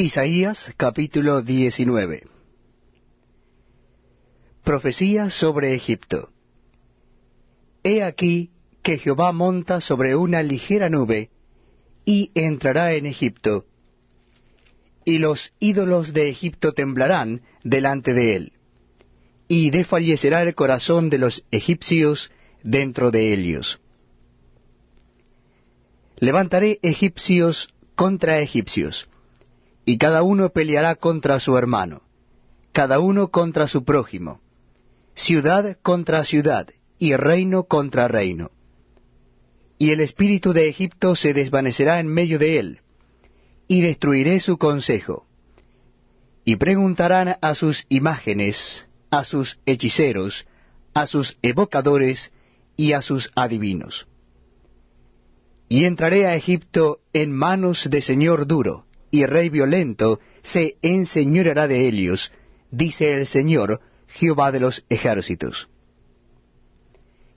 Isaías capítulo 19 Profecía sobre Egipto He aquí que Jehová monta sobre una ligera nube y entrará en Egipto, y los ídolos de Egipto temblarán delante de él, y desfallecerá el corazón de los egipcios dentro de ellos. Levantaré egipcios contra egipcios, y cada uno peleará contra su hermano, cada uno contra su prójimo, ciudad contra ciudad, y reino contra reino. Y el espíritu de Egipto se desvanecerá en medio de él, y destruiré su consejo. Y preguntarán a sus imágenes, a sus hechiceros, a sus evocadores y a sus adivinos. Y entraré a Egipto en manos de señor duro, y rey violento se enseñoreará de ellos, dice el Señor, Jehová de los ejércitos.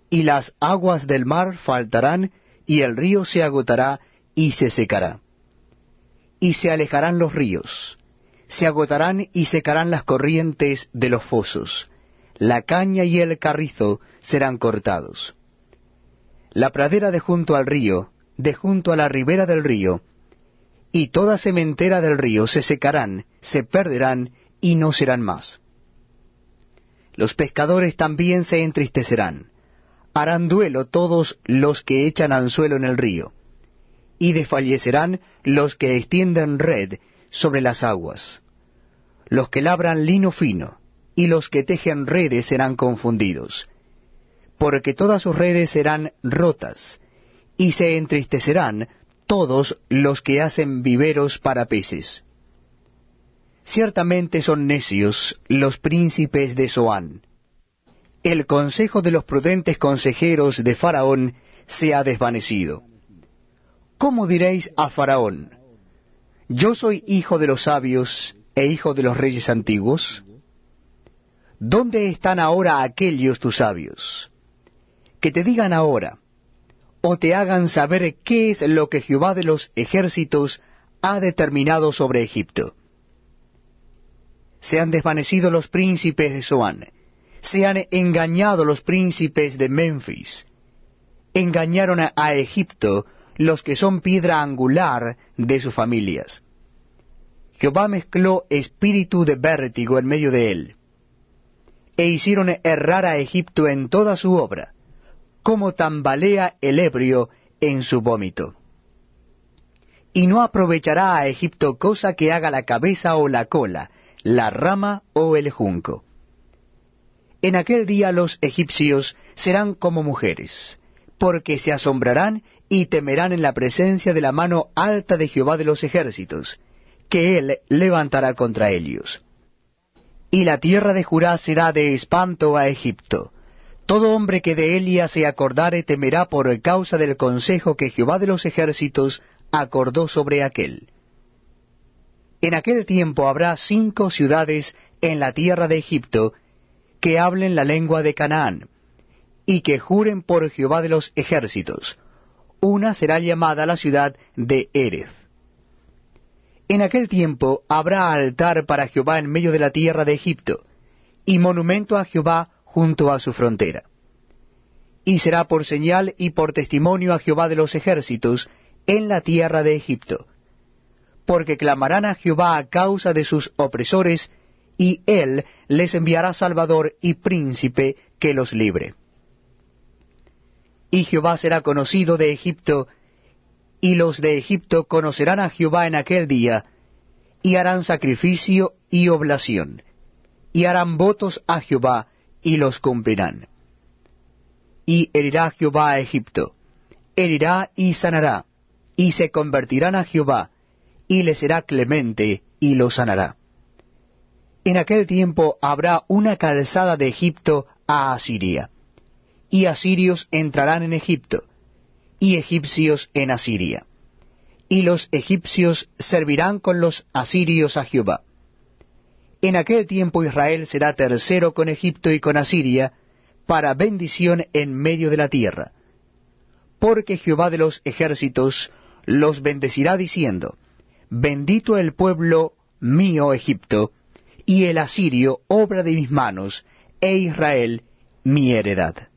Y las aguas del mar faltarán, y el río se agotará y se secará. Y se alejarán los ríos, se agotarán y secarán las corrientes de los fosos, la caña y el carrizo serán cortados. La pradera de junto al río, de junto a la ribera del río, y toda sementera del río se secarán, se perderán y no serán más. Los pescadores también se entristecerán, harán duelo todos los que echan anzuelo en el río, y desfallecerán los que extienden red sobre las aguas. Los que labran lino fino, y los que tejen redes serán confundidos, porque todas sus redes serán rotas, y se entristecerán todos los que hacen viveros para peces. Ciertamente son necios los príncipes de Zoán. El consejo de los prudentes consejeros de Faraón se ha desvanecido. ¿Cómo diréis a Faraón? Yo soy hijo de los sabios e hijo de los reyes antiguos. ¿Dónde están ahora aquellos tus sabios? Que te digan ahora, o te hagan saber qué es lo que Jehová de los ejércitos ha determinado sobre Egipto. Se han desvanecido los príncipes de Zoán, se han engañado los príncipes de Memphis, engañaron a Egipto los que son piedra angular de sus familias. Jehová mezcló espíritu de vértigo en medio de él, e hicieron errar a Egipto en toda su obra como tambalea el ebrio en su vómito. Y no aprovechará a Egipto cosa que haga la cabeza o la cola, la rama o el junco. En aquel día los egipcios serán como mujeres, porque se asombrarán y temerán en la presencia de la mano alta de Jehová de los ejércitos, que él levantará contra ellos. Y la tierra de Jurá será de espanto a Egipto, todo hombre que de Elia se acordare temerá por causa del consejo que Jehová de los ejércitos acordó sobre aquel. En aquel tiempo habrá cinco ciudades en la tierra de Egipto que hablen la lengua de Canaán, y que juren por Jehová de los ejércitos. Una será llamada la ciudad de Erez. En aquel tiempo habrá altar para Jehová en medio de la tierra de Egipto, y monumento a Jehová junto a su frontera. Y será por señal y por testimonio a Jehová de los ejércitos en la tierra de Egipto, porque clamarán a Jehová a causa de sus opresores, y él les enviará Salvador y príncipe que los libre. Y Jehová será conocido de Egipto, y los de Egipto conocerán a Jehová en aquel día, y harán sacrificio y oblación, y harán votos a Jehová, y los cumplirán. Y herirá Jehová a Egipto, herirá y sanará, y se convertirán a Jehová, y le será clemente, y lo sanará. En aquel tiempo habrá una calzada de Egipto a Asiria, y asirios entrarán en Egipto, y egipcios en Asiria. Y los egipcios servirán con los asirios a Jehová en aquel tiempo Israel será tercero con Egipto y con Asiria, para bendición en medio de la tierra. Porque Jehová de los ejércitos los bendecirá diciendo, Bendito el pueblo mío Egipto, y el asirio obra de mis manos, e Israel mi heredad.